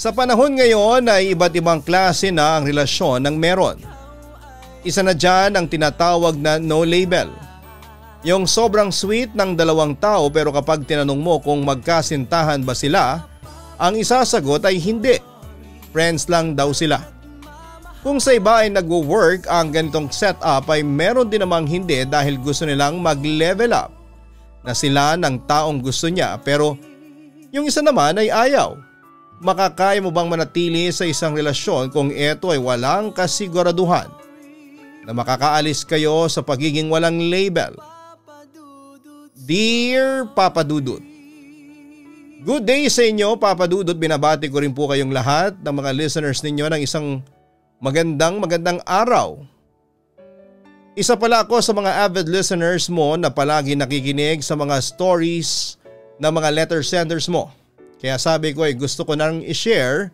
Sa panahon ngayon ay iba't ibang klase na ang relasyon ng meron. Isa na dyan ang tinatawag na no label. Yung sobrang sweet ng dalawang tao pero kapag tinanong mo kung magkasintahan ba sila, ang isasagot ay hindi. Friends lang daw sila. Kung sa iba ay nagwo-work ang ganitong setup ay meron din namang hindi dahil gusto nilang mag-level up na sila ng taong gusto niya pero yung isa naman ay ayaw. Makakaya mo bang manatili sa isang relasyon kung ito ay walang kasiguraduhan na makakaalis kayo sa pagiging walang label? Dear Papa Dudut, Good day sa inyo Papa Dudut, binabati ko rin po kayong lahat ng mga listeners ninyo ng isang Magandang magandang araw. Isa pala ako sa mga avid listeners mo na palagi nakikinig sa mga stories ng mga letter senders mo. Kaya sabi ko ay gusto ko nang i-share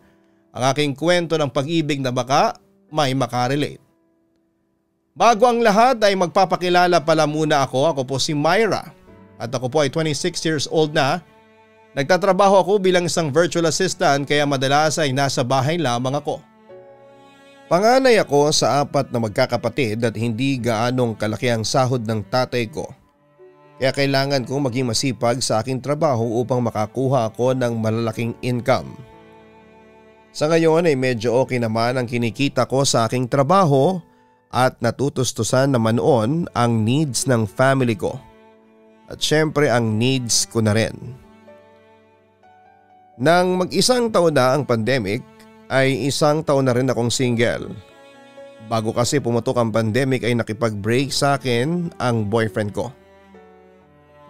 ang aking kwento ng pag-ibig na baka may makarelate. Bago ang lahat ay magpapakilala pala muna ako. Ako po si Myra at ako po ay 26 years old na. Nagtatrabaho ako bilang isang virtual assistant kaya madalas ay nasa bahay lamang ako. Panganay ako sa apat na magkakapatid at hindi gaanong kalaki ang sahod ng tatay ko. Kaya kailangan kong maging masipag sa aking trabaho upang makakuha ako ng malalaking income. Sa ngayon ay medyo okay naman ang kinikita ko sa aking trabaho at natutustusan naman noon ang needs ng family ko. At syempre ang needs ko na rin. Nang mag-isang taon na ang pandemic ay isang taon na rin akong single. Bago kasi pumutok ang pandemic ay nakipag-break sa akin ang boyfriend ko.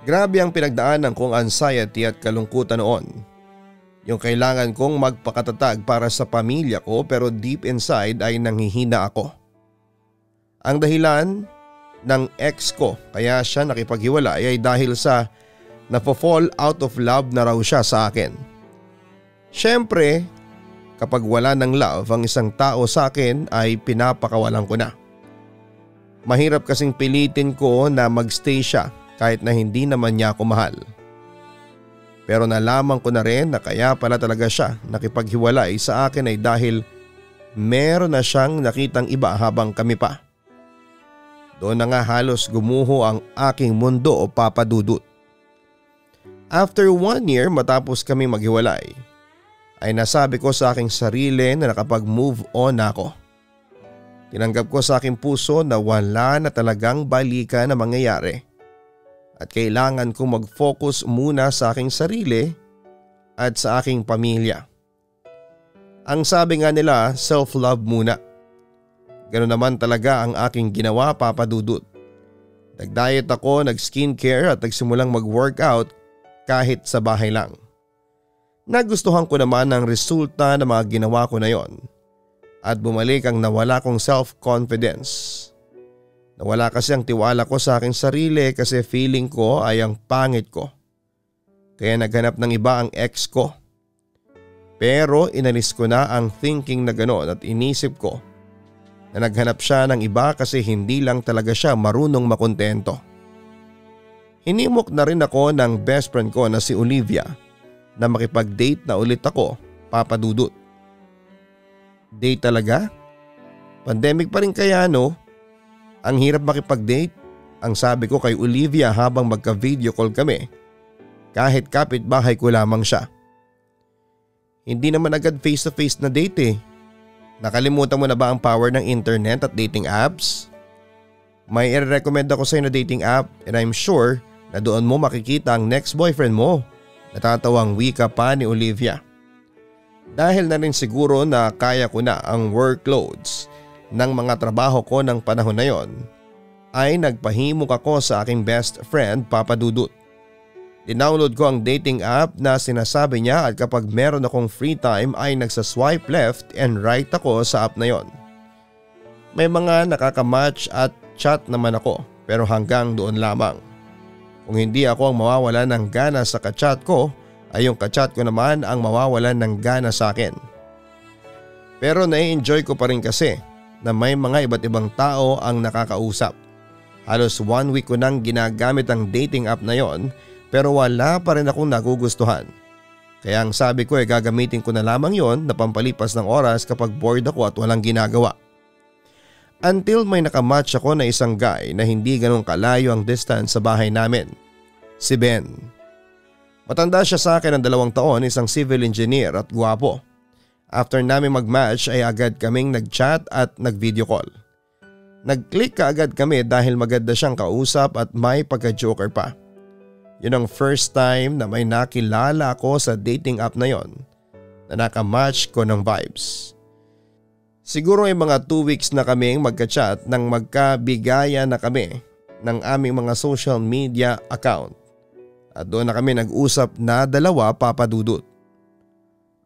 Grabe ang pinagdaanan kong anxiety at kalungkutan noon. Yung kailangan kong magpakatatag para sa pamilya ko pero deep inside ay nanghihina ako. Ang dahilan ng ex ko kaya siya nakipaghiwalay ay dahil sa napofall out of love na raw siya sa akin. Siyempre Kapag wala ng love ang isang tao sa akin ay pinapakawalan ko na. Mahirap kasing pilitin ko na magstay siya kahit na hindi naman niya ako mahal. Pero nalaman ko na rin na kaya pala talaga siya nakipaghiwalay sa akin ay dahil meron na siyang nakitang iba habang kami pa. Doon na nga halos gumuho ang aking mundo o papadudot. After one year matapos kami maghiwalay ay nasabi ko sa aking sarili na nakapag-move on ako. Tinanggap ko sa aking puso na wala na talagang balikan na mangyayari at kailangan kong mag-focus muna sa aking sarili at sa aking pamilya. Ang sabi nga nila, self-love muna. Ganoon naman talaga ang aking ginawa papadudot. Nag-diet ako, nag-skincare at nagsimulang mag-workout kahit sa bahay lang. Nagustuhan ko naman ang resulta ng mga ginawa ko na yon at bumalik ang nawala kong self-confidence. Nawala kasi ang tiwala ko sa aking sarili kasi feeling ko ay ang pangit ko. Kaya naghanap ng iba ang ex ko. Pero inalis ko na ang thinking na gano'n at inisip ko na naghanap siya ng iba kasi hindi lang talaga siya marunong makontento. Hinimok na rin ako ng best friend ko na si Olivia na makipag-date na ulit ako, papadudot. Date talaga? Pandemic pa rin kaya no? Ang hirap makipag-date? Ang sabi ko kay Olivia habang magka-video call kami. Kahit kapit-bahay ko lamang siya. Hindi naman agad face to face na date eh. Nakalimutan mo na ba ang power ng internet at dating apps? May i-recommend ako sa iyo na dating app and I'm sure na doon mo makikita ang next boyfriend mo. Natatawang wika pa ni Olivia. Dahil na rin siguro na kaya ko na ang workloads ng mga trabaho ko ng panahon na yon, ay nagpahimok ako sa aking best friend Papa Dudut. Dinownload ko ang dating app na sinasabi niya at kapag meron akong free time ay nagsaswipe left and right ako sa app na yon. May mga nakakamatch at chat naman ako pero hanggang doon lamang. Kung hindi ako ang mawawalan ng gana sa kachat ko ay yung kachat ko naman ang mawawalan ng gana sa akin. Pero nai-enjoy ko pa rin kasi na may mga iba't ibang tao ang nakakausap. Halos one week ko nang ginagamit ang dating app na yon pero wala pa rin akong nagugustuhan. Kaya ang sabi ko ay gagamitin ko na lamang yon na pampalipas ng oras kapag bored ako at walang ginagawa. Until may nakamatch ako na isang guy na hindi ganong kalayo ang distance sa bahay namin. Si Ben. Matanda siya sa akin ng dalawang taon, isang civil engineer at guwapo. After namin mag-match ay agad kaming nag-chat at nag-video call. Nag-click ka agad kami dahil maganda siyang kausap at may pagka-joker pa. Yun ang first time na may nakilala ako sa dating app na yon na nakamatch ko ng vibes. Siguro ay mga 2 weeks na kaming magka-chat nang magkabigaya na kami ng aming mga social media account. At doon na kami nag-usap na dalawa papadudot.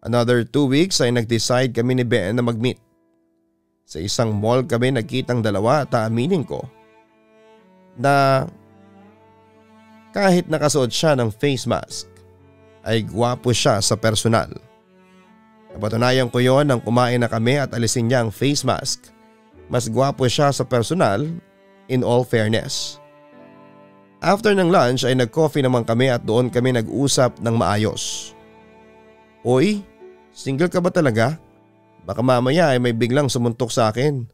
Another 2 weeks ay nag-decide kami ni Ben na mag-meet. Sa isang mall kami nagkitang dalawa at aaminin ko na kahit nakasuot siya ng face mask, ay gwapo siya sa personal. Napatunayan ko yon nang kumain na kami at alisin niya ang face mask. Mas gwapo siya sa personal in all fairness. After ng lunch ay nag-coffee naman kami at doon kami nag-usap ng maayos. Oy, single ka ba talaga? Baka mamaya ay may biglang sumuntok sa akin.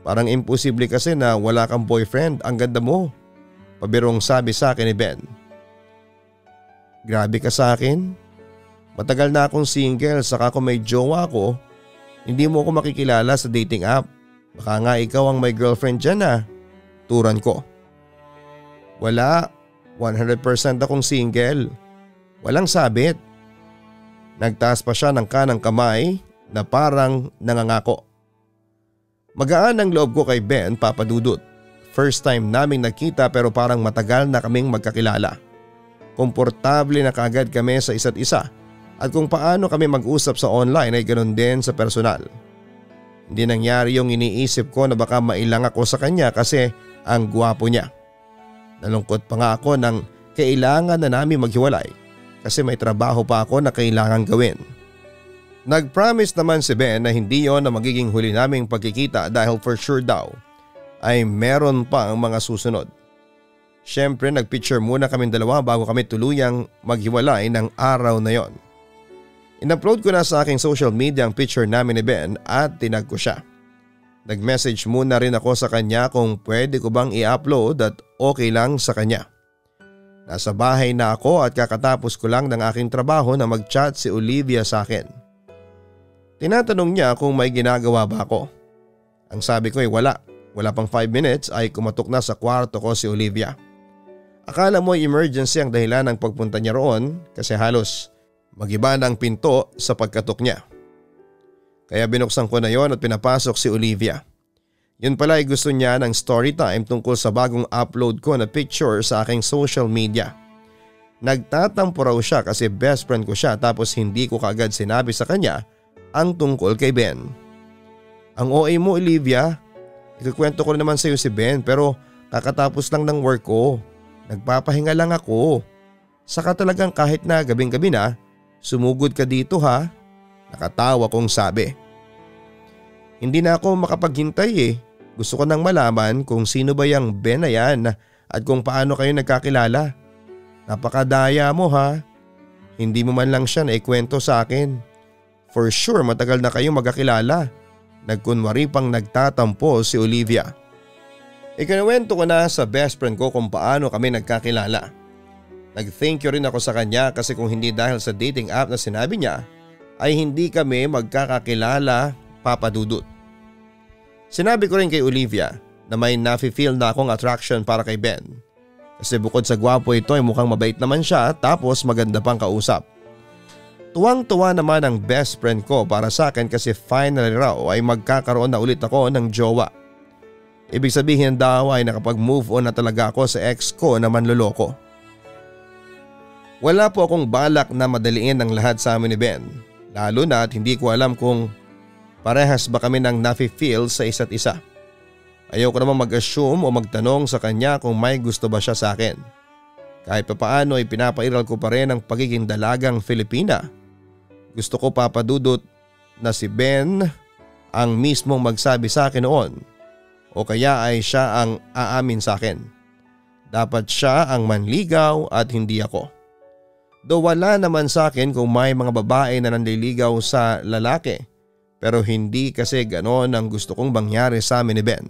Parang imposible kasi na wala kang boyfriend, ang ganda mo. Pabirong sabi sa akin ni Ben. Grabe ka sa akin. Matagal na akong single saka kung may jowa ko, hindi mo ako makikilala sa dating app. Baka nga ikaw ang may girlfriend dyan ah. Turan ko. Wala, 100% akong single. Walang sabit. Nagtaas pa siya ng kanang kamay na parang nangangako. Magaan ang loob ko kay Ben papadudot. First time naming nakita pero parang matagal na kaming magkakilala. Komportable na kaagad kami sa isa't isa at kung paano kami mag-usap sa online ay ganoon din sa personal. Hindi nangyari yung iniisip ko na baka mailang ako sa kanya kasi ang gwapo niya. Nalungkot pa nga ako nang kailangan na namin maghiwalay kasi may trabaho pa ako na kailangan gawin. Nag-promise naman si Ben na hindi yon na magiging huli naming pagkikita dahil for sure daw ay meron pa ang mga susunod. Siyempre nagpicture muna kami dalawa bago kami tuluyang maghiwalay ng araw na yon. In-upload ko na sa aking social media ang picture namin ni Ben at tinag ko siya. Nag-message muna rin ako sa kanya kung pwede ko bang i-upload at okay lang sa kanya. Nasa bahay na ako at kakatapos ko lang ng aking trabaho na mag-chat si Olivia sa akin. Tinatanong niya kung may ginagawa ba ako. Ang sabi ko ay wala wala pang 5 minutes ay kumatok na sa kwarto ko si Olivia. Akala mo emergency ang dahilan ng pagpunta niya roon kasi halos magiba ang pinto sa pagkatok niya. Kaya binuksan ko na yon at pinapasok si Olivia. Yun pala ay gusto niya ng story time tungkol sa bagong upload ko na picture sa aking social media. Nagtatampo raw siya kasi best friend ko siya tapos hindi ko kagad sinabi sa kanya ang tungkol kay Ben. Ang OA mo Olivia, Ikukwento ko naman sa iyo si Ben pero kakatapos lang ng work ko. Nagpapahinga lang ako. Saka talagang kahit na gabing gabi na, sumugod ka dito ha. Nakatawa kong sabi. Hindi na ako makapaghintay eh. Gusto ko nang malaman kung sino ba yung Ben na yan at kung paano kayo nagkakilala. Napakadaya mo ha. Hindi mo man lang siya na ikwento sa akin. For sure matagal na kayong magkakilala. Nagkunwari pang nagtatampo si Olivia. Ikinuwento ko na sa best friend ko kung paano kami nagkakilala. Nag-thank you rin ako sa kanya kasi kung hindi dahil sa dating app na sinabi niya ay hindi kami magkakakilala papadudot. Sinabi ko rin kay Olivia na may nafe-feel na akong attraction para kay Ben. Kasi bukod sa gwapo ito ay mukhang mabait naman siya tapos maganda pang kausap. Tuwang-tuwa naman ang best friend ko para sa akin kasi finally raw ay magkakaroon na ulit ako ng jowa. Ibig sabihin daw ay nakapag-move on na talaga ako sa ex ko na manloloko. Wala po akong balak na madaliin ang lahat sa amin ni Ben. Lalo na at hindi ko alam kung parehas ba kami nang nafe-feel sa isa't isa. Ayoko naman mag-assume o magtanong sa kanya kung may gusto ba siya sa akin. Kahit papaano ay pinapairal ko pa rin ang pagiging dalagang Filipina gusto ko papadudot na si Ben ang mismong magsabi sa akin noon o kaya ay siya ang aamin sa akin. Dapat siya ang manligaw at hindi ako. Do wala naman sa akin kung may mga babae na nanliligaw sa lalaki pero hindi kasi ganon ang gusto kong bangyari sa amin ni Ben.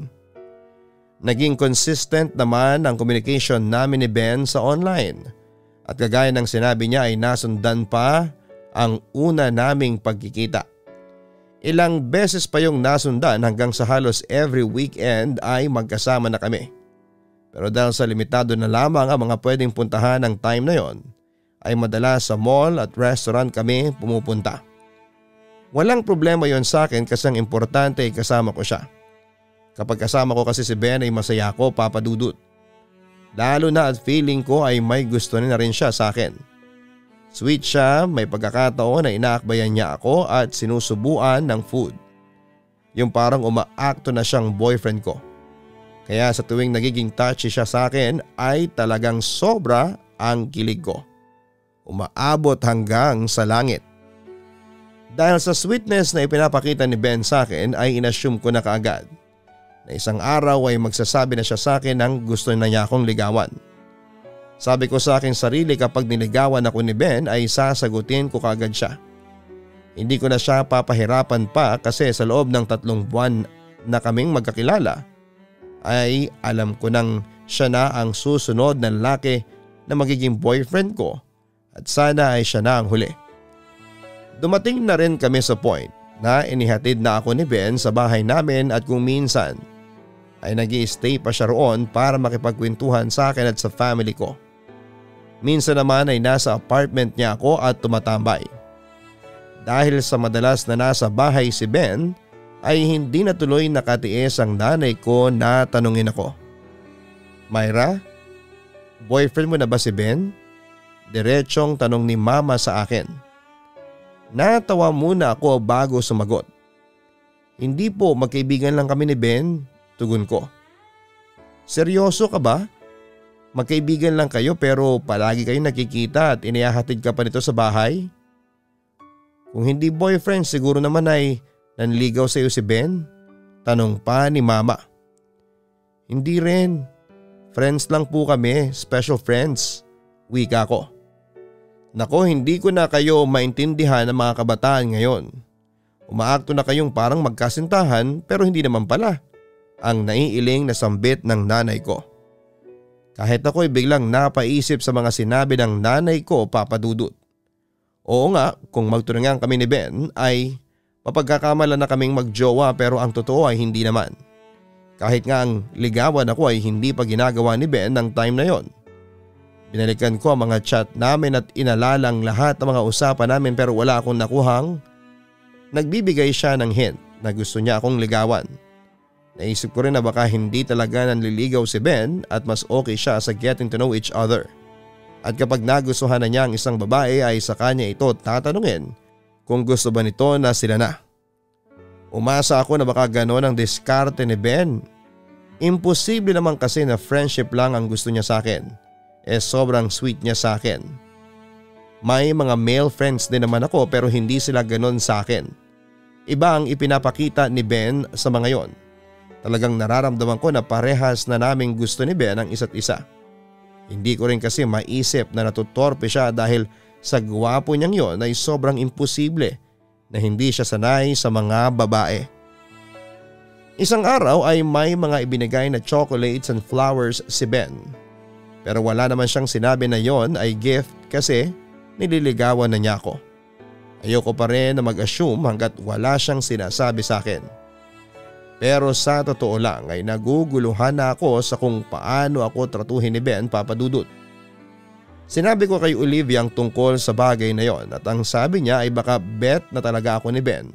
Naging consistent naman ang communication namin ni Ben sa online at kagaya ng sinabi niya ay nasundan pa ang una naming pagkikita. Ilang beses pa yung nasundan hanggang sa halos every weekend ay magkasama na kami. Pero dahil sa limitado na lamang ang mga pwedeng puntahan ng time na yon, ay madalas sa mall at restaurant kami pumupunta. Walang problema yon sa akin kasi ang importante ay kasama ko siya. Kapag kasama ko kasi si Ben ay masaya ko papadudot. Lalo na at feeling ko ay may gusto na rin siya sa akin. Sweet siya, may pagkakataon na inaakbayan niya ako at sinusubuan ng food. Yung parang umaakto na siyang boyfriend ko. Kaya sa tuwing nagiging touchy siya sa akin ay talagang sobra ang kilig ko umaabot hanggang sa langit. Dahil sa sweetness na ipinapakita ni Ben sa akin ay inassume ko na kaagad na isang araw ay magsasabi na siya sa akin ng gusto na niya akong ligawan. Sabi ko sa aking sarili kapag niligawan ako ni Ben ay sasagutin ko kaagad siya. Hindi ko na siya papahirapan pa kasi sa loob ng tatlong buwan na kaming magkakilala ay alam ko nang siya na ang susunod na lalaki na magiging boyfriend ko at sana ay siya na ang huli. Dumating na rin kami sa point na inihatid na ako ni Ben sa bahay namin at kung minsan ay nag stay pa siya roon para makipagkwentuhan sa akin at sa family ko. Minsan naman ay nasa apartment niya ako at tumatambay. Dahil sa madalas na nasa bahay si Ben ay hindi na tuloy nakatiis ang nanay ko na tanungin ako. Myra, boyfriend mo na ba si Ben? Diretsyong tanong ni mama sa akin. Natawa muna ako bago sumagot. Hindi po magkaibigan lang kami ni Ben, tugon ko. Seryoso ka ba? Magkaibigan lang kayo pero palagi kayo nakikita at inihahatid ka pa nito sa bahay? Kung hindi boyfriend siguro naman ay nanligaw sa iyo si Ben? Tanong pa ni mama. Hindi rin. Friends lang po kami, special friends. Wika ko. Nako hindi ko na kayo maintindihan ng mga kabataan ngayon. Umaakto na kayong parang magkasintahan pero hindi naman pala. Ang naiiling na sambit ng nanay ko. Kahit ako'y biglang napaisip sa mga sinabi ng nanay ko papadudot. Oo nga kung magtunangan kami ni Ben ay mapagkakamala na kaming magjowa pero ang totoo ay hindi naman. Kahit nga ang ligawan ako ay hindi pa ginagawa ni Ben ng time na yon. Binalikan ko ang mga chat namin at inalalang lahat ng mga usapan namin pero wala akong nakuhang. Nagbibigay siya ng hint na gusto niya akong ligawan. Naisip ko rin na baka hindi talaga nanliligaw si Ben at mas okay siya sa getting to know each other. At kapag nagustuhan na niya ang isang babae ay sa kanya ito tatanungin kung gusto ba nito na sila na. Umasa ako na baka ganon ang diskarte ni Ben. Imposible naman kasi na friendship lang ang gusto niya sa akin eh sobrang sweet niya sa akin. May mga male friends din naman ako pero hindi sila ganon sa akin. Iba ang ipinapakita ni Ben sa mga yon. Talagang nararamdaman ko na parehas na naming gusto ni Ben ang isa't isa. Hindi ko rin kasi maisip na natutorpe siya dahil sa gwapo niyang yon ay sobrang imposible na hindi siya sanay sa mga babae. Isang araw ay may mga ibinigay na chocolates and flowers si Ben pero wala naman siyang sinabi na yon ay gift kasi nililigawan na niya ako. Ayoko pa rin na mag-assume hanggat wala siyang sinasabi sa akin. Pero sa totoo lang ay naguguluhan na ako sa kung paano ako tratuhin ni Ben papadudot. Sinabi ko kay Olivia ang tungkol sa bagay na yon at ang sabi niya ay baka bet na talaga ako ni Ben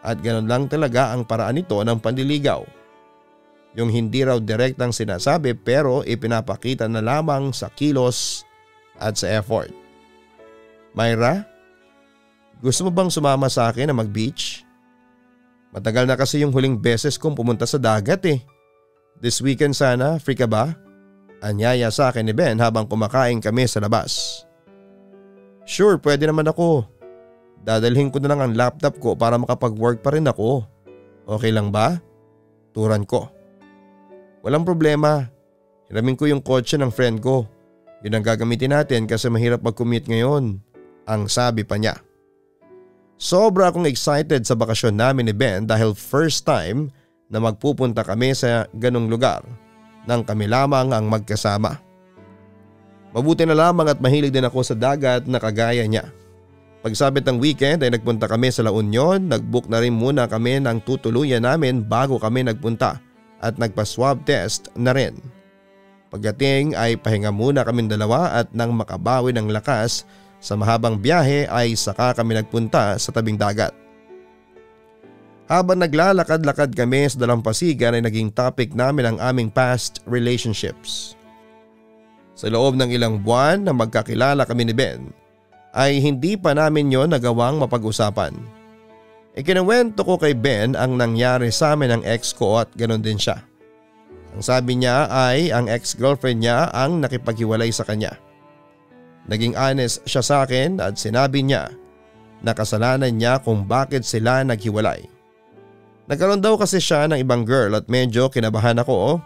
at ganun lang talaga ang paraan nito ng pandiligaw. Yung hindi raw direktang sinasabi pero ipinapakita na lamang sa kilos at sa effort. Myra, gusto mo bang sumama sa akin na mag-beach? Matagal na kasi yung huling beses kong pumunta sa dagat eh. This weekend sana, free ka ba? Anyaya sa akin ni Ben habang kumakain kami sa labas. Sure, pwede naman ako. Dadalhin ko na lang ang laptop ko para makapag-work pa rin ako. Okay lang ba? Turan ko. Walang problema. Hiramin ko yung kotse ng friend ko. Yun ang gagamitin natin kasi mahirap mag-commute ngayon, ang sabi pa niya. Sobra akong excited sa bakasyon namin ni Ben dahil first time na magpupunta kami sa ganong lugar nang kami lamang ang magkasama. Mabuti na lamang at mahilig din ako sa dagat na kagaya niya. Pagsabit ng weekend ay nagpunta kami sa La Union, nagbook na rin muna kami ng tutuluyan namin bago kami nagpunta at nagpa-swab test na rin. Pagdating ay pahinga muna kami dalawa at nang makabawi ng lakas sa mahabang biyahe ay saka kami nagpunta sa tabing dagat. Habang naglalakad-lakad kami sa dalampasigan ay naging topic namin ang aming past relationships. Sa loob ng ilang buwan na magkakilala kami ni Ben ay hindi pa namin yon nagawang mapag-usapan. Ikinuwento ko kay Ben ang nangyari sa amin ng ex ko at ganon din siya. Ang sabi niya ay ang ex-girlfriend niya ang nakipaghiwalay sa kanya. Naging honest siya sa akin at sinabi niya na kasalanan niya kung bakit sila naghiwalay. Nagkaroon daw kasi siya ng ibang girl at medyo kinabahan ako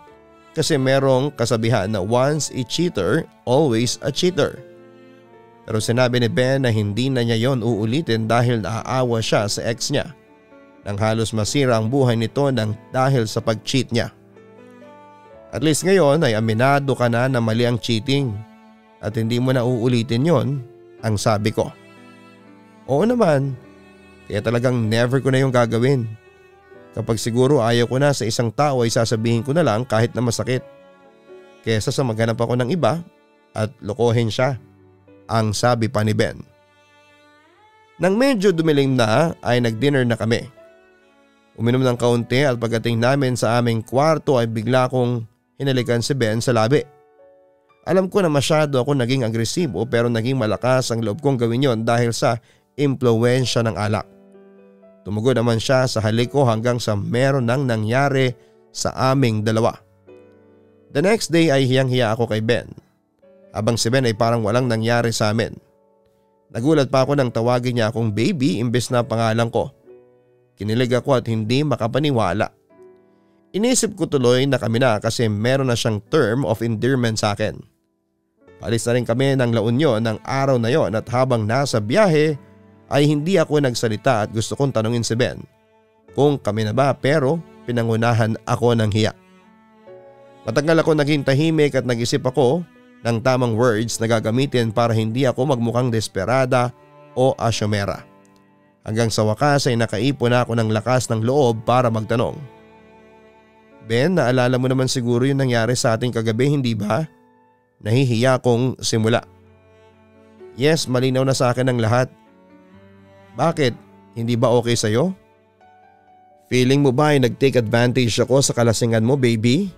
kasi merong kasabihan na once a cheater, always a cheater. Pero sinabi ni Ben na hindi na niya yon uulitin dahil naaawa siya sa ex niya. Nang halos masira ang buhay nito nang dahil sa pag-cheat niya. At least ngayon ay aminado ka na na mali ang cheating at hindi mo na uulitin yon ang sabi ko. Oo naman, kaya talagang never ko na yung gagawin. Kapag siguro ayaw ko na sa isang tao ay sasabihin ko na lang kahit na masakit. Kesa sa maghanap ako ng iba at lokohin siya, ang sabi pa ni Ben. Nang medyo dumilim na ay nag-dinner na kami. Uminom ng kaunti at pagdating namin sa aming kwarto ay bigla kong hinalikan si Ben sa labi. Alam ko na masyado ako naging agresibo pero naging malakas ang loob kong gawin yon dahil sa impluensya ng alak. Tumugon naman siya sa halik ko hanggang sa meron nang nangyari sa aming dalawa. The next day ay hiyang-hiya ako kay Ben. Habang si Ben ay parang walang nangyari sa amin. Nagulat pa ako nang tawagin niya akong baby imbes na pangalan ko. Kinilig ako at hindi makapaniwala. Inisip ko tuloy na kami na kasi meron na siyang term of endearment sa akin. Palis na rin kami ng La Union ng araw na yon at habang nasa biyahe ay hindi ako nagsalita at gusto kong tanungin si Ben kung kami na ba pero pinangunahan ako ng hiya. Matagal ako naging tahimik at nag-isip ako ng tamang words na gagamitin para hindi ako magmukhang desperada o asyomera. Hanggang sa wakas ay nakaipon na ako ng lakas ng loob para magtanong. Ben, naalala mo naman siguro yung nangyari sa ating kagabi, hindi ba? Nahihiya kong simula. Yes, malinaw na sa akin ang lahat. Bakit? Hindi ba okay sa'yo? Feeling mo ba ay nag-take advantage ako sa kalasingan mo baby?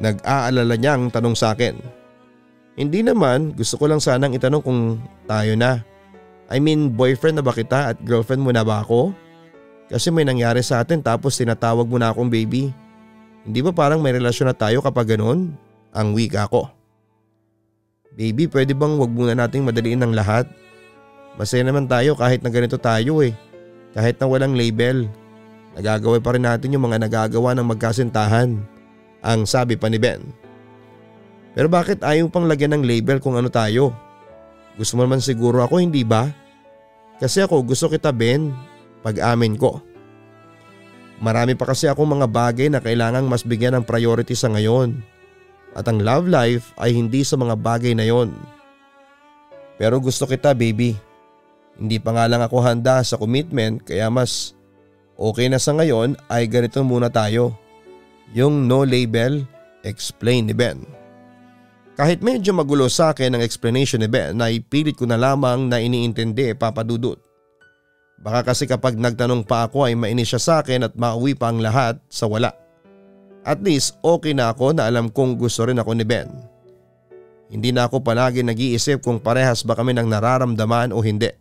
Nag-aalala niyang tanong sa akin. Hindi naman, gusto ko lang sanang itanong kung tayo na. I mean boyfriend na ba kita at girlfriend mo na ba ako? Kasi may nangyari sa atin tapos tinatawag mo na akong baby. Hindi ba parang may relasyon na tayo kapag ganun? Ang weak ako. Baby, pwede bang wag muna nating madaliin ng lahat? Masaya naman tayo kahit na ganito tayo eh. Kahit na walang label. Nagagawa pa rin natin yung mga nagagawa ng magkasintahan. Ang sabi pa ni Ben. Pero bakit ayaw pang lagyan ng label kung ano tayo? Gusto mo naman siguro ako hindi ba? Kasi ako gusto kita Ben. Pag-amin ko. Marami pa kasi akong mga bagay na kailangang mas bigyan ng priority sa ngayon. At ang love life ay hindi sa mga bagay na yon. Pero gusto kita baby. Hindi pa nga lang ako handa sa commitment kaya mas okay na sa ngayon ay ganito muna tayo. Yung no label, explain ni Ben. Kahit medyo magulo sa akin ang explanation ni Ben ay pilit ko na lamang na iniintindi papadudot. Baka kasi kapag nagtanong pa ako ay mainis siya sa akin at mauwi pa ang lahat sa wala. At least okay na ako na alam kong gusto rin ako ni Ben. Hindi na ako palagi nag-iisip kung parehas ba kami ng nararamdaman o hindi.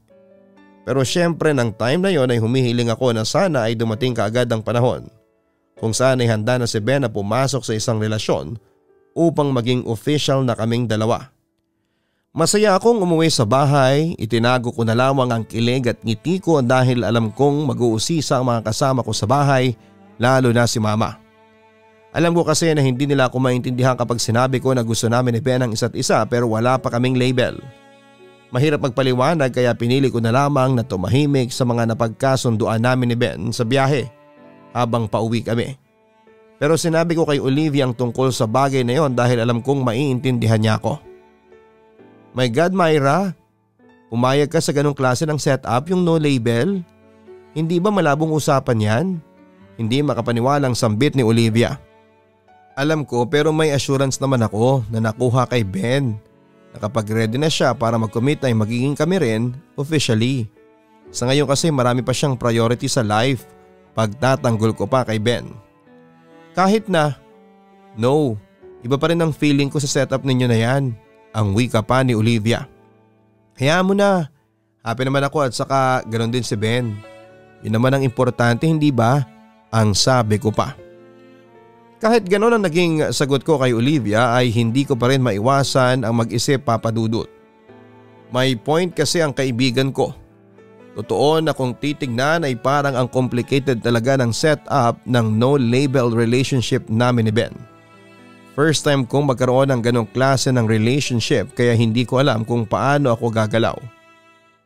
Pero syempre ng time na yon ay humihiling ako na sana ay dumating kaagad ang panahon kung saan ay handa na si Ben na pumasok sa isang relasyon upang maging official na kaming dalawa. Masaya akong umuwi sa bahay, itinago ko na lamang ang kilig at ngiti ko dahil alam kong mag-uusisa ang mga kasama ko sa bahay lalo na si mama. Alam ko kasi na hindi nila ako maintindihan kapag sinabi ko na gusto namin ni Ben ang isa't isa pero wala pa kaming label. Mahirap magpaliwanag kaya pinili ko na lamang na tumahimik sa mga napagkasunduan namin ni Ben sa biyahe habang pauwi kami. Pero sinabi ko kay Olivia ang tungkol sa bagay na yon dahil alam kong maiintindihan niya ako. My God Myra, umayag ka sa ganong klase ng setup yung no label? Hindi ba malabong usapan yan? Hindi makapaniwalang sambit ni Olivia. Alam ko pero may assurance naman ako na nakuha kay Ben na ready na siya para mag-commit ay magiging kami rin officially. Sa ngayon kasi marami pa siyang priority sa life pagtatanggol ko pa kay Ben. Kahit na, no, iba pa rin ang feeling ko sa setup ninyo na yan, ang wika pa ni Olivia. Hayaan mo na, happy naman ako at saka ganon din si Ben. Yun naman ang importante hindi ba? Ang sabi ko pa. Kahit gano'n ang naging sagot ko kay Olivia ay hindi ko pa rin maiwasan ang mag-isip papadudot. May point kasi ang kaibigan ko. Totoo na kung titignan ay parang ang complicated talaga ng setup ng no label relationship namin ni Ben. First time kong magkaroon ng ganong klase ng relationship kaya hindi ko alam kung paano ako gagalaw.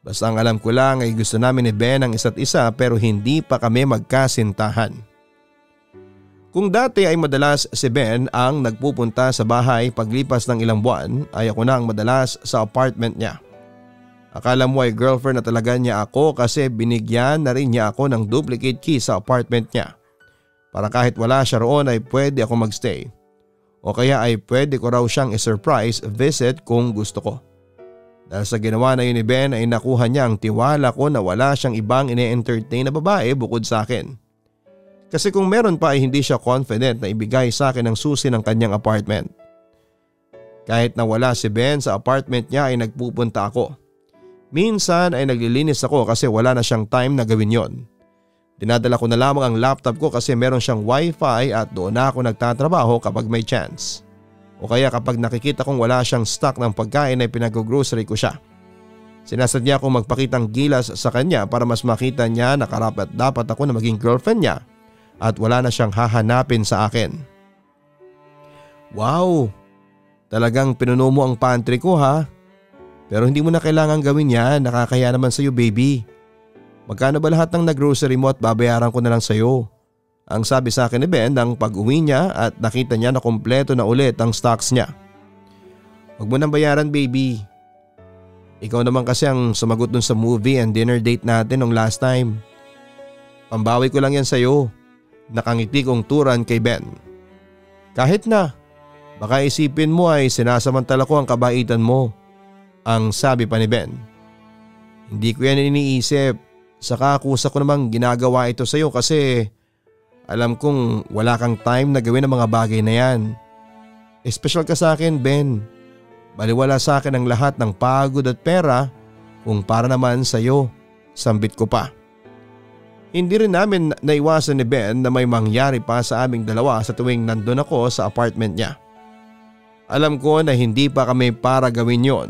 Basta ang alam ko lang ay gusto namin ni Ben ang isa't isa pero hindi pa kami magkasintahan. Kung dati ay madalas si Ben ang nagpupunta sa bahay paglipas ng ilang buwan ay ako na ang madalas sa apartment niya. Akala mo ay girlfriend na talaga niya ako kasi binigyan na rin niya ako ng duplicate key sa apartment niya. Para kahit wala siya roon ay pwede ako magstay. O kaya ay pwede ko raw siyang i-surprise visit kung gusto ko. Dahil sa ginawa na yun ni Ben ay nakuha niya ang tiwala ko na wala siyang ibang ine-entertain na babae bukod sa akin. Kasi kung meron pa ay hindi siya confident na ibigay sa akin ang susi ng kanyang apartment. Kahit na wala si Ben sa apartment niya ay nagpupunta ako. Minsan ay naglilinis ako kasi wala na siyang time na gawin yon. Dinadala ko na lamang ang laptop ko kasi meron siyang wifi at doon na ako nagtatrabaho kapag may chance. O kaya kapag nakikita kong wala siyang stock ng pagkain ay pinag-grocery ko siya. Sinasadya kong magpakitang gilas sa kanya para mas makita niya na karapat dapat ako na maging girlfriend niya at wala na siyang hahanapin sa akin. Wow! Talagang pinuno mo ang pantry ko ha. Pero hindi mo na kailangan gawin yan, nakakaya naman sa'yo baby. Magkano ba lahat ng naggrocery mo at babayaran ko na lang sa'yo? Ang sabi sa akin ni Ben nang pag-uwi niya at nakita niya na kompleto na ulit ang stocks niya. Huwag mo nang bayaran baby. Ikaw naman kasi ang sumagot dun sa movie and dinner date natin nung last time. Pambawi ko lang yan sa'yo. Nakangiti kong turan kay Ben. Kahit na, baka isipin mo ay sinasamantala ko ang kabaitan mo. Ang sabi pa ni Ben. Hindi ko yan iniisip. Saka kusa ko namang ginagawa ito sa iyo kasi alam kong wala kang time na gawin ang mga bagay na yan. Espesyal ka sa akin Ben. Baliwala sa akin ang lahat ng pagod at pera kung para naman sa iyo. Sambit ko pa. Hindi rin namin naiwasan ni Ben na may mangyari pa sa aming dalawa sa tuwing nandun ako sa apartment niya. Alam ko na hindi pa kami para gawin yon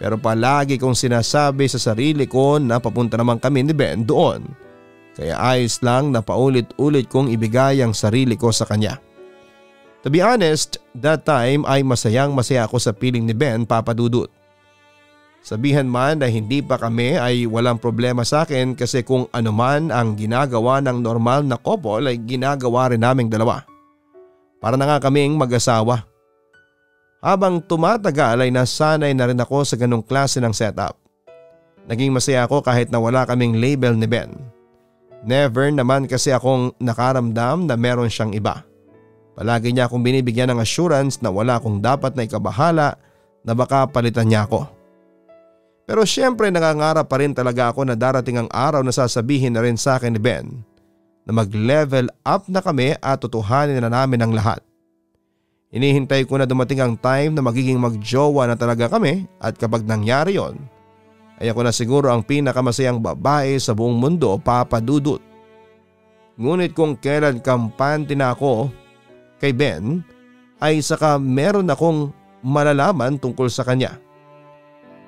pero palagi kong sinasabi sa sarili ko na papunta naman kami ni Ben doon. Kaya ayos lang na paulit-ulit kong ibigay ang sarili ko sa kanya. To be honest, that time ay masayang masaya ako sa piling ni Ben papadudot. Sabihan man na hindi pa kami ay walang problema sa akin kasi kung anuman ang ginagawa ng normal na couple ay ginagawa rin naming dalawa. Para na nga kaming mag-asawa. Habang tumatagal ay nasanay na rin ako sa ganong klase ng setup. Naging masaya ako kahit na wala kaming label ni Ben. Never naman kasi akong nakaramdam na meron siyang iba. Palagi niya akong binibigyan ng assurance na wala akong dapat na ikabahala na baka palitan niya ako. Pero syempre nangangarap pa rin talaga ako na darating ang araw na sasabihin na rin sa akin ni Ben na mag-level up na kami at tutuhanin na namin ang lahat. Inihintay ko na dumating ang time na magiging magjowa na talaga kami at kapag nangyari yon, ay ako na siguro ang pinakamasayang babae sa buong mundo papadudot. Ngunit kung kailan kampante na ako kay Ben ay saka meron akong malalaman tungkol sa kanya.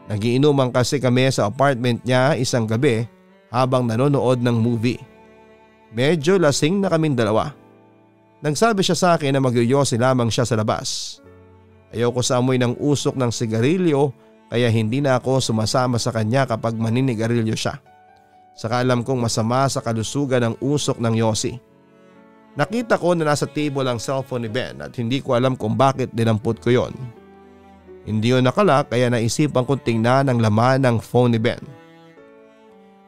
Nagiinuman kasi kami sa apartment niya isang gabi habang nanonood ng movie. Medyo lasing na kaming dalawa. Nagsabi siya sa akin na magyoyosi lamang siya sa labas. Ayaw ko sa amoy ng usok ng sigarilyo kaya hindi na ako sumasama sa kanya kapag maninigarilyo siya. Saka alam kong masama sa kalusugan ng usok ng Yossi. Nakita ko na nasa table ang cellphone ni Ben at hindi ko alam kung bakit dinampot ko yon. Hindi yun nakala kaya naisipan kong tingnan ang laman ng phone ni Ben.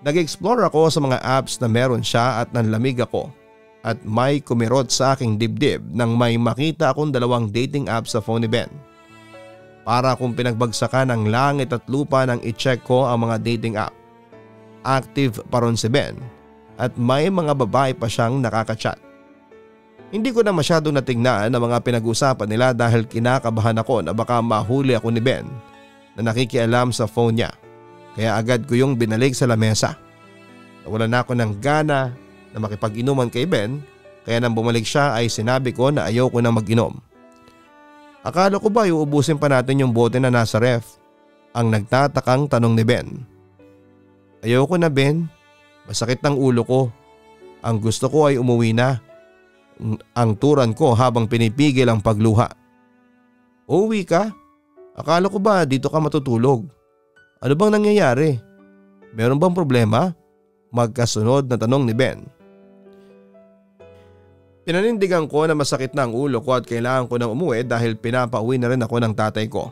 Nag-explore ako sa mga apps na meron siya at nanlamig ako at may kumirot sa aking dibdib nang may makita akong dalawang dating apps sa phone ni Ben. Para kung pinagbagsakan ng langit at lupa nang i-check ko ang mga dating app. Active pa ron si Ben at may mga babae pa siyang nakakachat. Hindi ko na masyadong natingnan ang mga pinag-usapan nila dahil kinakabahan ako na baka mahuli ako ni Ben na nakikialam sa phone niya. Kaya agad ko yung binalik sa lamesa. Nawala na ako ng gana na makipag-inuman kay Ben kaya nang bumalik siya ay sinabi ko na ayaw ko na mag-inom. Akala ko ba iuubusin pa natin yung bote na nasa ref? Ang nagtatakang tanong ni Ben. Ayaw ko na Ben. Masakit ng ulo ko. Ang gusto ko ay umuwi na. Ang turan ko habang pinipigil ang pagluha. Uwi ka? Akala ko ba dito ka matutulog? Ano bang nangyayari? Meron bang problema? Magkasunod na tanong ni Ben. Pinanindigan ko na masakit na ang ulo ko at kailangan ko nang umuwi dahil pinapauwi na rin ako ng tatay ko.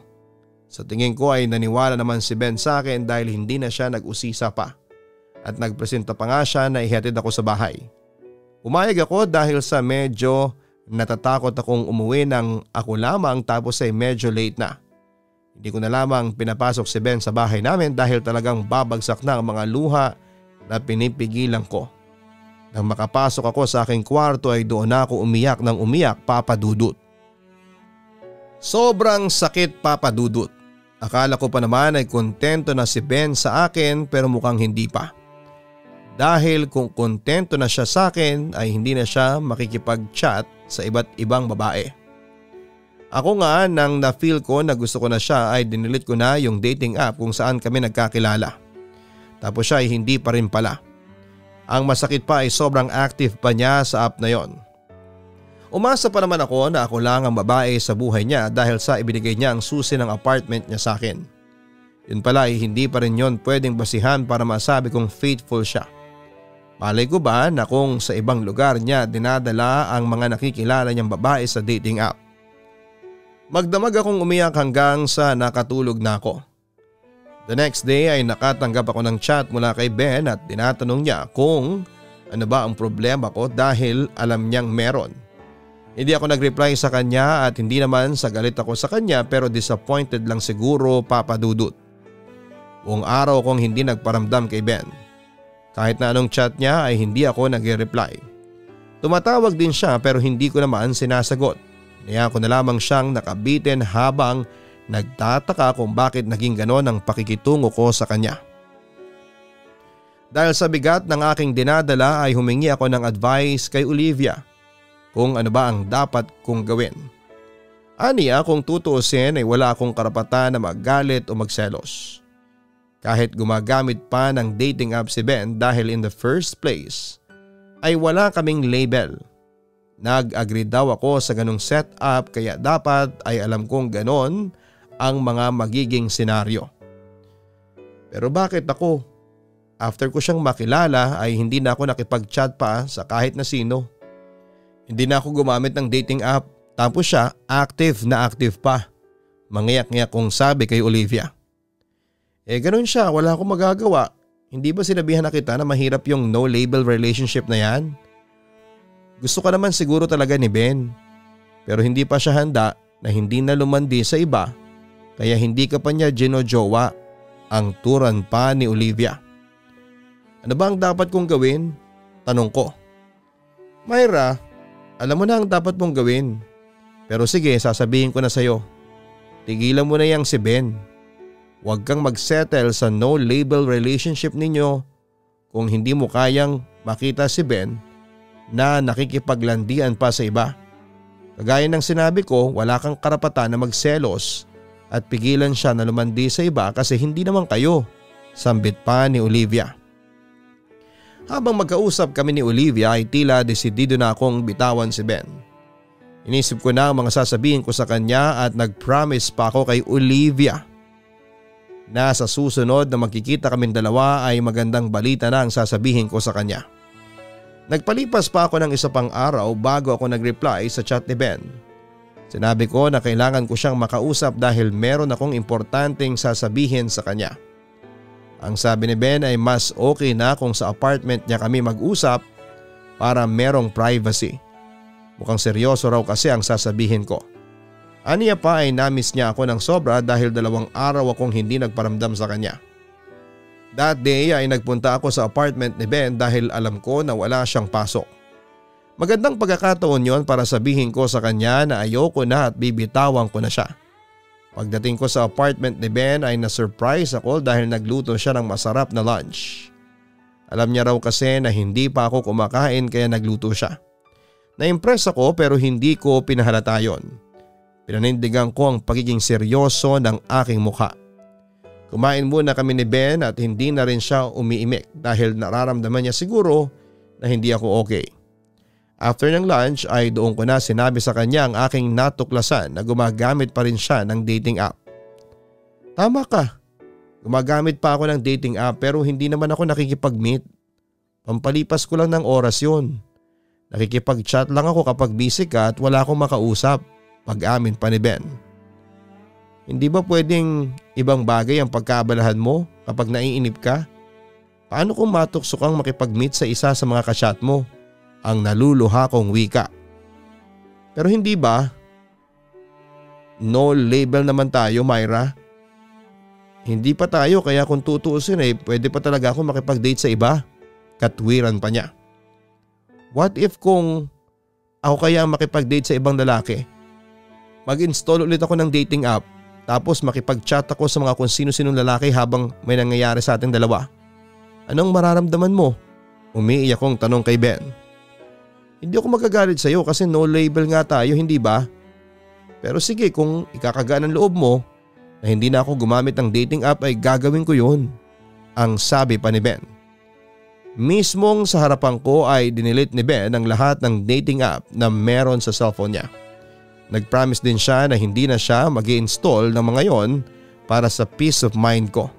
Sa tingin ko ay naniwala naman si Ben sa akin dahil hindi na siya nag-usisa pa. At nagpresenta pa nga siya na ihatid ako sa bahay. Umayag ako dahil sa medyo natatakot akong umuwi ng ako lamang tapos ay medyo late na. Hindi ko na lamang pinapasok si Ben sa bahay namin dahil talagang babagsak na ang mga luha na pinipigilan ko. Nang makapasok ako sa aking kwarto ay doon ako umiyak ng umiyak papadudot. Sobrang sakit papadudot. Akala ko pa naman ay kontento na si Ben sa akin pero mukhang hindi pa. Dahil kung kontento na siya sa akin ay hindi na siya makikipag-chat sa iba't ibang babae. Ako nga nang na-feel ko na gusto ko na siya ay dinilit ko na yung dating app kung saan kami nagkakilala. Tapos siya ay hindi pa rin pala. Ang masakit pa ay sobrang active pa niya sa app na yon. Umasa pa naman ako na ako lang ang babae sa buhay niya dahil sa ibinigay niya ang susi ng apartment niya sa akin. Yun pala ay hindi pa rin yon pwedeng basihan para masabi kong faithful siya. Malay ko ba na kung sa ibang lugar niya dinadala ang mga nakikilala niyang babae sa dating app. Magdamag akong umiyak hanggang sa nakatulog na ako. The next day ay nakatanggap ako ng chat mula kay Ben at tinatanong niya kung ano ba ang problema ko dahil alam niyang meron. Hindi ako nag-reply sa kanya at hindi naman sa galit ako sa kanya pero disappointed lang siguro papadudot. Buong araw kong hindi nagparamdam kay Ben. Kahit na anong chat niya ay hindi ako nag-reply. Tumatawag din siya pero hindi ko naman sinasagot. Kaya ko na lamang siyang nakabitin habang Nagtataka kung bakit naging ganon ang pakikitungo ko sa kanya. Dahil sa bigat ng aking dinadala ay humingi ako ng advice kay Olivia kung ano ba ang dapat kong gawin. Aniya kung tutuusin ay wala akong karapatan na magalit o magselos. Kahit gumagamit pa ng dating app si Ben dahil in the first place ay wala kaming label. Nag-agree daw ako sa ganong setup kaya dapat ay alam kong ganon ang mga magiging senaryo. Pero bakit ako? After ko siyang makilala ay hindi na ako nakipag-chat pa sa kahit na sino. Hindi na ako gumamit ng dating app tapos siya active na active pa. Mangiyak-ngiyak kong sabi kay Olivia. Eh ganun siya, wala akong magagawa. Hindi ba sinabihan na kita na mahirap yung no label relationship na yan? Gusto ka naman siguro talaga ni Ben. Pero hindi pa siya handa na hindi na lumandi sa iba kaya hindi ka pa niya ginojowa ang turan pa ni Olivia. Ano ba ang dapat kong gawin? Tanong ko. Myra, alam mo na ang dapat mong gawin. Pero sige, sasabihin ko na sa'yo. Tigilan mo na yang si Ben. Huwag kang magsettle sa no label relationship ninyo kung hindi mo kayang makita si Ben na nakikipaglandian pa sa iba. Kagaya ng sinabi ko, wala kang karapatan na magselos at pigilan siya na lumandi sa iba kasi hindi naman kayo. Sambit pa ni Olivia. Habang magkausap kami ni Olivia ay tila desidido na akong bitawan si Ben. Inisip ko na ang mga sasabihin ko sa kanya at nag-promise pa ako kay Olivia na sa susunod na magkikita kaming dalawa ay magandang balita na ang sasabihin ko sa kanya. Nagpalipas pa ako ng isa pang araw bago ako nag-reply sa chat ni Ben. Sinabi ko na kailangan ko siyang makausap dahil meron akong importanteng sasabihin sa kanya. Ang sabi ni Ben ay mas okay na kung sa apartment niya kami mag-usap para merong privacy. Mukhang seryoso raw kasi ang sasabihin ko. Aniya pa ay namiss niya ako ng sobra dahil dalawang araw akong hindi nagparamdam sa kanya. That day ay nagpunta ako sa apartment ni Ben dahil alam ko na wala siyang pasok. Magandang pagkakataon yon para sabihin ko sa kanya na ayoko na at bibitawan ko na siya. Pagdating ko sa apartment ni Ben ay na-surprise ako dahil nagluto siya ng masarap na lunch. Alam niya raw kasi na hindi pa ako kumakain kaya nagluto siya. Na-impress ako pero hindi ko pinahalata yon. Pinanindigan ko ang pagiging seryoso ng aking mukha. Kumain muna kami ni Ben at hindi na rin siya umiimik dahil nararamdaman niya siguro na hindi ako okay. After ng lunch ay doon ko na sinabi sa kanya ang aking natuklasan na gumagamit pa rin siya ng dating app. Tama ka. Gumagamit pa ako ng dating app pero hindi naman ako nakikipag-meet. Pampalipas ko lang ng oras yun. Nakikipag-chat lang ako kapag busy ka at wala akong makausap. Pag-amin pa ni Ben. Hindi ba pwedeng ibang bagay ang pagkaabalahan mo kapag naiinip ka? Paano kung matukso kang makipag-meet sa isa sa mga kasyat mo? Ang naluluha kong wika. Pero hindi ba? No label naman tayo Myra. Hindi pa tayo kaya kung tutuusin eh pwede pa talaga ako makipag-date sa iba. Katwiran pa niya. What if kung ako kaya makipag-date sa ibang lalaki? Mag-install ulit ako ng dating app tapos makipag-chat ako sa mga kung sino-sinong lalaki habang may nangyayari sa ating dalawa. Anong mararamdaman mo? Umiiyak kong tanong kay Ben. Hindi ako magagalit sa iyo kasi no label nga tayo hindi ba? Pero sige kung ikakagaan ng loob mo na hindi na ako gumamit ng dating app ay gagawin ko yun. Ang sabi pa ni Ben. Mismong sa harapan ko ay dinilit ni Ben ang lahat ng dating app na meron sa cellphone niya. Nagpromise din siya na hindi na siya mag install ng mga yon para sa peace of mind ko.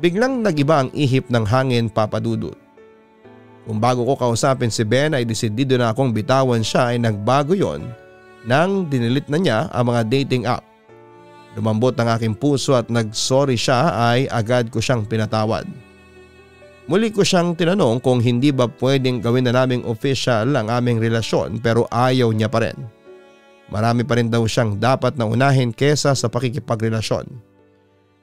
Biglang nagiba ang ihip ng hangin papadudot. Kung bago ko kausapin si Ben ay desidido na akong bitawan siya ay nagbago yon nang dinilit na niya ang mga dating app. Lumambot ang aking puso at nagsorry siya ay agad ko siyang pinatawad. Muli ko siyang tinanong kung hindi ba pwedeng gawin na naming official ang aming relasyon pero ayaw niya pa rin. Marami pa rin daw siyang dapat na unahin kesa sa pakikipagrelasyon.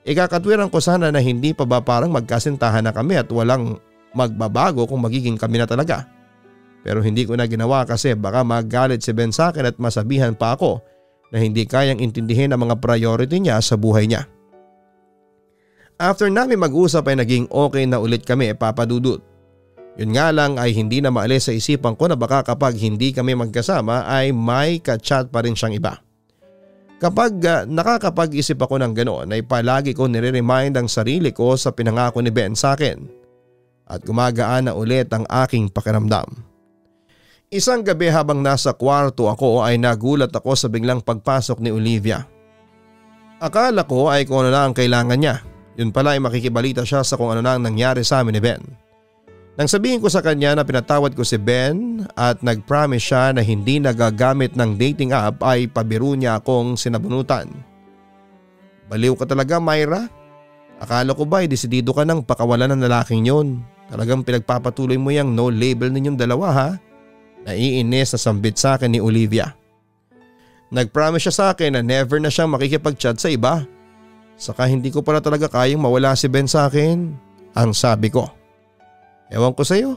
Ikakatwiran ko sana na hindi pa ba parang magkasintahan na kami at walang magbabago kung magiging kami na talaga. Pero hindi ko na ginawa kasi baka magalit si Ben sa akin at masabihan pa ako na hindi kayang intindihin ang mga priority niya sa buhay niya. After namin mag-usap ay naging okay na ulit kami papadudot. Yun nga lang ay hindi na maalis sa isipan ko na baka kapag hindi kami magkasama ay may ka-chat pa rin siyang iba. Kapag uh, nakakapag-isip ako ng ganoon ay palagi ko nire-remind ang sarili ko sa pinangako ni Ben sa akin at gumagaan na ulit ang aking pakiramdam. Isang gabi habang nasa kwarto ako ay nagulat ako sa biglang pagpasok ni Olivia. Akala ko ay kung ano na ang kailangan niya yun pala ay makikibalita siya sa kung ano na ang nangyari sa amin ni Ben. Nang sabihin ko sa kanya na pinatawad ko si Ben at nag-promise siya na hindi nagagamit ng dating app ay pabiro niya akong sinabunutan. Baliw ka talaga Myra? Akala ko ba ay desidido ka ng pakawalan ng lalaking yon? Talagang pinagpapatuloy mo yung no label ninyong dalawa ha? Naiinis na sambit sa akin ni Olivia. Nag-promise siya sa akin na never na siyang makikipag-chat sa iba Saka hindi ko pala talaga kayang mawala si Ben sa akin. Ang sabi ko. Ewan ko sa'yo.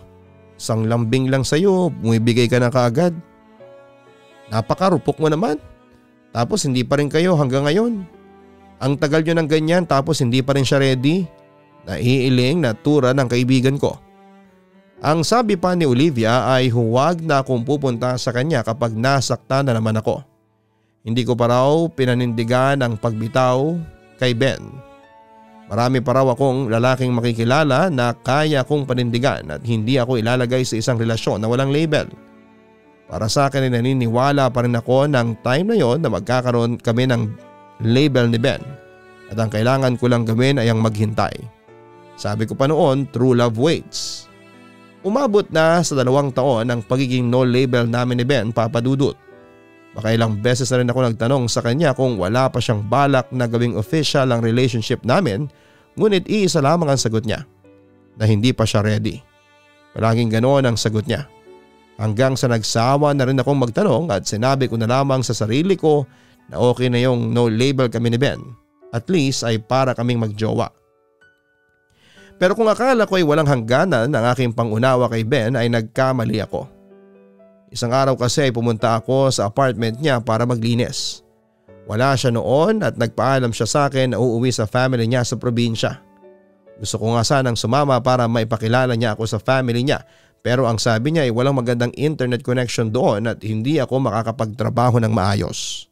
Isang lambing lang sa'yo, bumibigay ka na kaagad. Napakarupok mo naman. Tapos hindi pa rin kayo hanggang ngayon. Ang tagal nyo ng ganyan tapos hindi pa rin siya ready. Naiiling na tura ng kaibigan ko. Ang sabi pa ni Olivia ay huwag na akong pupunta sa kanya kapag nasakta na naman ako. Hindi ko pa raw pinanindigan ang pagbitaw kay Ben. Marami pa raw akong lalaking makikilala na kaya kong panindigan at hindi ako ilalagay sa isang relasyon na walang label. Para sa akin ay naniniwala pa rin ako ng time na yon na magkakaroon kami ng label ni Ben at ang kailangan ko lang gawin ay ang maghintay. Sabi ko pa noon, true love waits. Umabot na sa dalawang taon ang pagiging no label namin ni Ben papadudot. Baka ilang beses na rin ako nagtanong sa kanya kung wala pa siyang balak na gawing official ang relationship namin ngunit iisa lamang ang sagot niya na hindi pa siya ready. Palaging ganoon ang sagot niya. Hanggang sa nagsawa na rin akong magtanong at sinabi ko na lamang sa sarili ko na okay na yung no label kami ni Ben. At least ay para kaming magjowa. Pero kung akala ko ay walang hangganan ang aking pangunawa kay Ben ay nagkamali ako. Isang araw kasi ay pumunta ako sa apartment niya para maglinis. Wala siya noon at nagpaalam siya sa akin na uuwi sa family niya sa probinsya. Gusto ko nga sanang sumama para maipakilala niya ako sa family niya pero ang sabi niya ay walang magandang internet connection doon at hindi ako makakapagtrabaho ng maayos.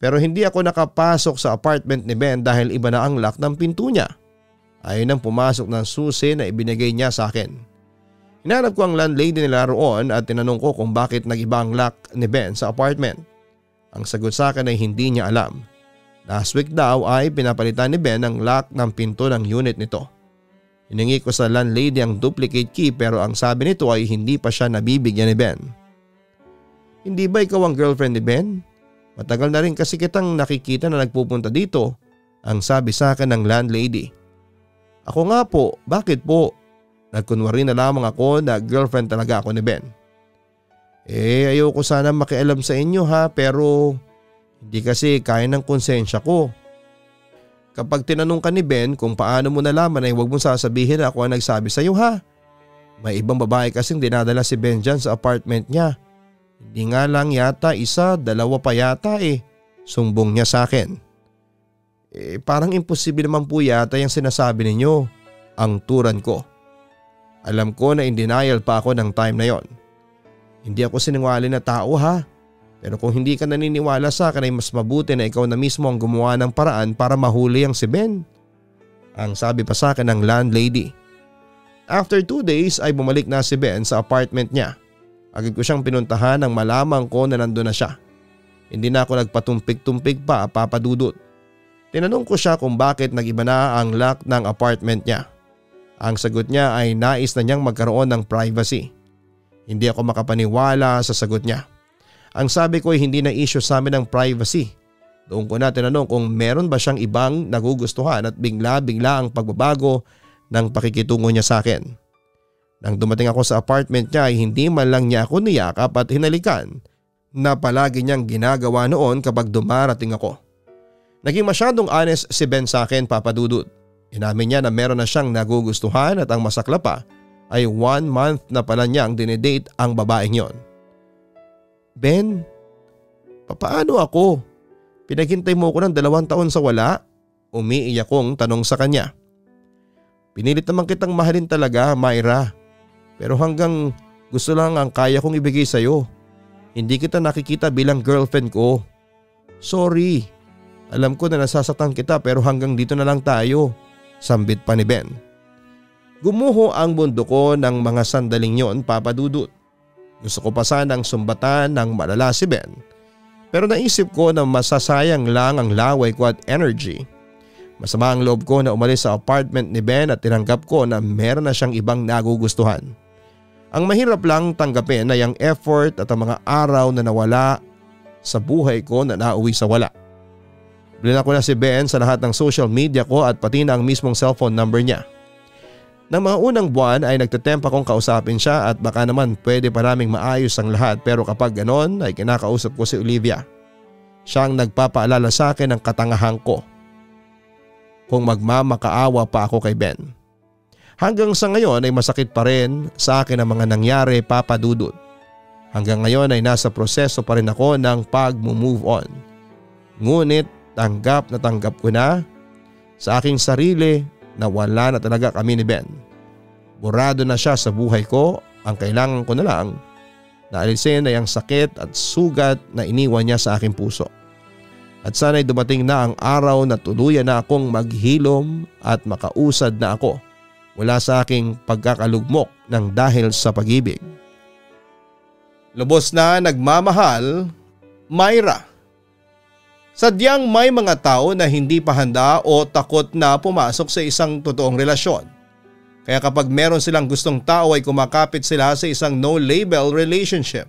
Pero hindi ako nakapasok sa apartment ni Ben dahil iba na ang lock ng pinto niya. Ayaw nang pumasok ng susi na ibinigay niya sa akin. Hinanap ko ang landlady nila roon at tinanong ko kung bakit nag-iba ang lock ni Ben sa apartment. Ang sagot sa akin ay hindi niya alam. Last week daw ay pinapalitan ni Ben ang lock ng pinto ng unit nito. Hiningi ko sa landlady ang duplicate key pero ang sabi nito ay hindi pa siya nabibigyan ni Ben. Hindi ba ikaw ang girlfriend ni Ben? Matagal na rin kasi kitang nakikita na nagpupunta dito, ang sabi sa akin ng landlady. Ako nga po, bakit po? Nagkunwari na lamang ako na girlfriend talaga ako ni Ben. Eh ayoko sana makialam sa inyo ha pero hindi kasi kaya ng konsensya ko. Kapag tinanong ka ni Ben kung paano mo nalaman ay huwag mong sasabihin na ako ang nagsabi sa iyo ha. May ibang babae kasing dinadala si Ben dyan sa apartment niya. Hindi nga lang yata isa, dalawa pa yata eh. Sumbong niya sa akin. Eh parang imposible naman po yata yung sinasabi ninyo. Ang turan ko. Alam ko na in denial pa ako ng time na yon. Hindi ako sinungaling na tao ha. Pero kung hindi ka naniniwala sa akin ay mas mabuti na ikaw na mismo ang gumawa ng paraan para mahuli ang si Ben. Ang sabi pa sa akin ng landlady. After two days ay bumalik na si Ben sa apartment niya. Agad ko siyang pinuntahan nang malamang ko na nandun na siya. Hindi na ako nagpatumpik-tumpik pa papadudot. Tinanong ko siya kung bakit nagiba na ang lock ng apartment niya. Ang sagot niya ay nais na niyang magkaroon ng privacy. Hindi ako makapaniwala sa sagot niya. Ang sabi ko ay hindi na issue sa amin ng privacy. Doon ko na tinanong kung meron ba siyang ibang nagugustuhan at bigla-bigla ang pagbabago ng pakikitungo niya sa akin. Nang dumating ako sa apartment niya ay hindi man lang niya ako niyakap at hinalikan na palagi niyang ginagawa noon kapag dumarating ako. Naging masyadong honest si Ben sa akin papadudod. Inamin niya na meron na siyang nagugustuhan at ang masakla pa ay one month na pala niyang dinedate ang babaeng yon. Ben, papaano ako? Pinaghintay mo ko ng dalawang taon sa wala? Umiiyak kong tanong sa kanya. Pinilit naman kitang mahalin talaga, Myra. Pero hanggang gusto lang ang kaya kong ibigay sa'yo. Hindi kita nakikita bilang girlfriend ko. Sorry. Alam ko na nasasaktan kita pero hanggang dito na lang tayo. Sambit pa ni Ben. Gumuho ang mundo ko ng mga sandaling yon papadudot. Gusto ko pa sanang sumbatan ng malala si Ben. Pero naisip ko na masasayang lang ang laway ko at energy. Masama ang loob ko na umalis sa apartment ni Ben at tinanggap ko na meron na siyang ibang nagugustuhan. Ang mahirap lang tanggapin ay ang effort at ang mga araw na nawala sa buhay ko na nauwi sa wala. Blinak ko na si Ben sa lahat ng social media ko at pati na ang mismong cellphone number niya. Nang mga unang buwan ay nagtatempa kong kausapin siya at baka naman pwede pa naming maayos ang lahat pero kapag ganon ay kinakausap ko si Olivia. Siya ang nagpapaalala sa akin ng katangahan ko. Kung magmamakaawa pa ako kay Ben. Hanggang sa ngayon ay masakit pa rin sa akin ang mga nangyari papadudod. Hanggang ngayon ay nasa proseso pa rin ako ng pag-move on. Ngunit tanggap na tanggap ko na sa aking sarili na wala na talaga kami ni Ben. Burado na siya sa buhay ko, ang kailangan ko na lang na alisin ay ang sakit at sugat na iniwan niya sa aking puso. At sana'y dumating na ang araw na tuluyan na akong maghilom at makausad na ako mula sa aking pagkakalugmok ng dahil sa pag-ibig. Lubos na nagmamahal, Myra. Sadyang may mga tao na hindi pa handa o takot na pumasok sa isang totoong relasyon. Kaya kapag meron silang gustong tao ay kumakapit sila sa isang no-label relationship.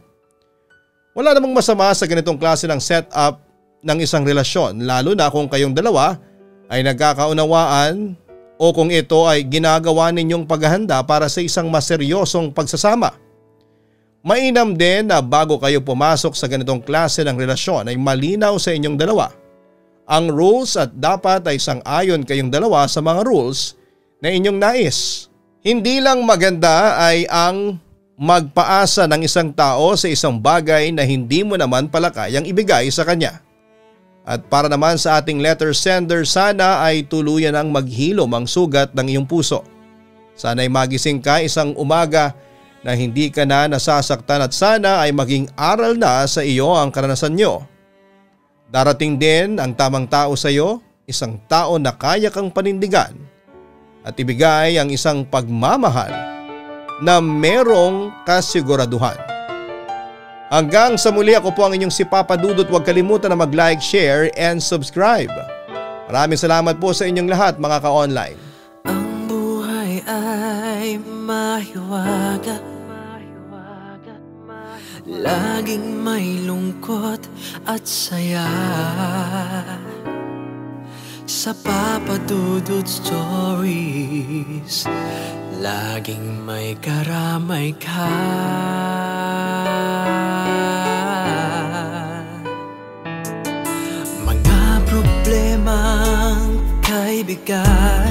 Wala namang masama sa ganitong klase ng setup ng isang relasyon lalo na kung kayong dalawa ay nagkakaunawaan o kung ito ay ginagawa ninyong paghahanda para sa isang maseryosong pagsasama. Mainam din na bago kayo pumasok sa ganitong klase ng relasyon ay malinaw sa inyong dalawa. Ang rules at dapat ay sang-ayon kayong dalawa sa mga rules na inyong nais. Hindi lang maganda ay ang magpaasa ng isang tao sa isang bagay na hindi mo naman pala kayang ibigay sa kanya. At para naman sa ating letter sender sana ay tuluyan ang maghilom ang sugat ng iyong puso. Sana ay magising ka isang umaga na hindi ka na nasasaktan at sana ay maging aral na sa iyo ang karanasan nyo. Darating din ang tamang tao sa iyo, isang tao na kaya kang panindigan at ibigay ang isang pagmamahal na merong kasiguraduhan. Hanggang sa muli ako po ang inyong si Papa Dudut. Huwag kalimutan na mag-like, share and subscribe. Maraming salamat po sa inyong lahat mga ka-online. Ang buhay ay mahiwaga Laging may lungkot at saya. Sa Papa Dudut Stories Laging may karamay ka. Mga problemang kay bigat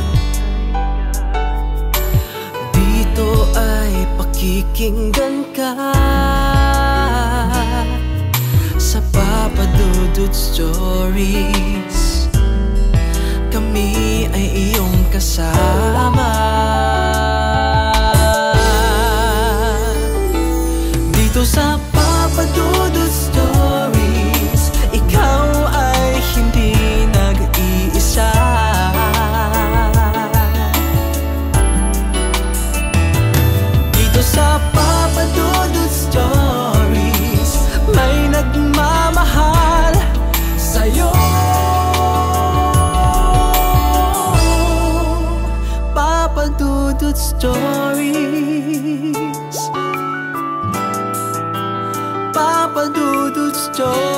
Dito ay pakikinggan ka Sa Papadudut Stories. Kami ay iyong kasama. Sa door